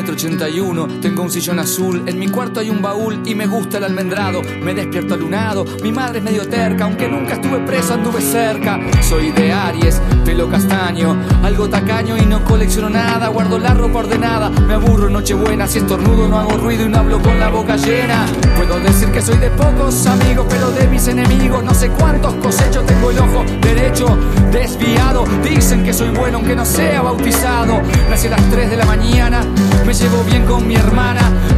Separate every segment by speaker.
Speaker 1: metro ochenta y uno, tengo un sillón azul, en mi cuarto hay un baúl y me gusta el almendrado. Me despierto alunado, mi madre es medio terca, aunque nunca estuve preso, anduve cerca. Soy de Aries, pelo castaño, algo tacaño y no colecciono nada, guardo la ropa ordenada. Me aburro Nochebuena, si estornudo no hago ruido y no hablo con la boca llena. Puedo decir que soy de pocos amigos, pero de mis enemigos no sé cuántos cosechos tengo el ojo derecho desviado. Que soy bueno aunque no sea bautizado. Nací a las 3 de la mañana, me llevo bien con mi hermana.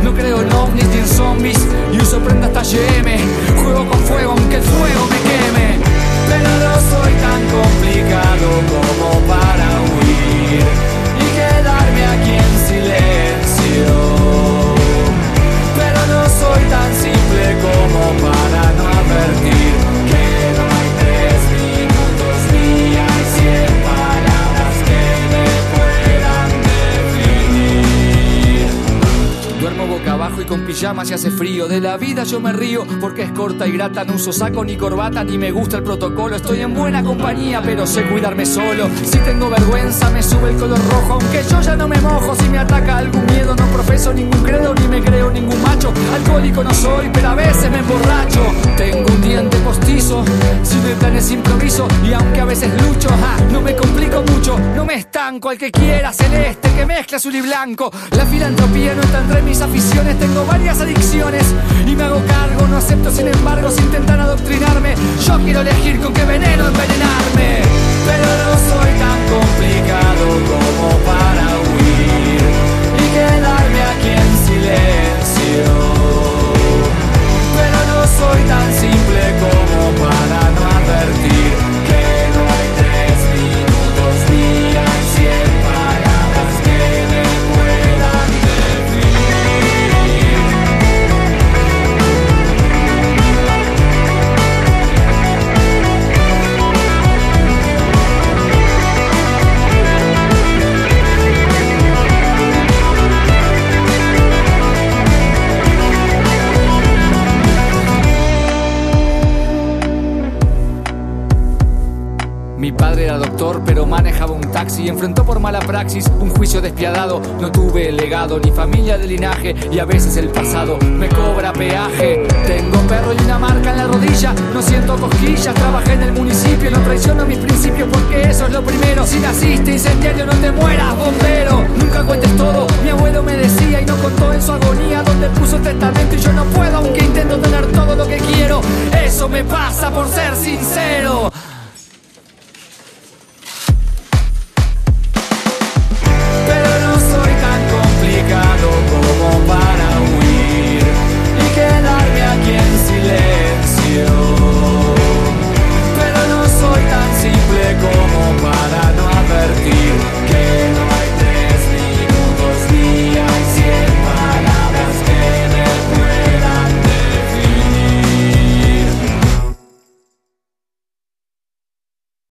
Speaker 1: Y con pijama si hace frío. De la vida yo me río porque es corta y grata. No uso saco ni corbata ni me gusta el protocolo. Estoy en buena compañía, pero sé cuidarme solo. Si tengo vergüenza, me sube el color rojo. Aunque yo ya no me mojo. Si me ataca algún miedo, no profeso ningún credo ni me creo ningún macho. Alcohólico no soy, pero a veces me emborracho. Tengo un diente postizo, sin de planes improviso. Y aunque a veces lucho, ja, no me complico mucho. No me estanco al que quiera celeste que mezcla azul y blanco. La filantropía no mis aficiones. Tengo varias adicciones y me hago cargo. No acepto, sin embargo, si intentan adoctrinarme. Yo quiero elegir con qué veneno envenenarme. Pero no soy tan complicado como padre era doctor, pero manejaba un taxi. Enfrentó por mala praxis un juicio despiadado. No tuve legado ni familia de linaje y a veces el pasado me cobra peaje. Tengo perro y una marca en la rodilla. No siento cosquillas, trabajé en el municipio. No traiciono mis principios porque eso es lo primero. Si naciste incendiario, no te mueras, bombero. Nunca cuentes todo. Mi abuelo me decía y no contó en su agonía donde puso el testamento. Y yo no puedo, aunque intento tener todo lo que quiero. Eso me pasa por ser sincero.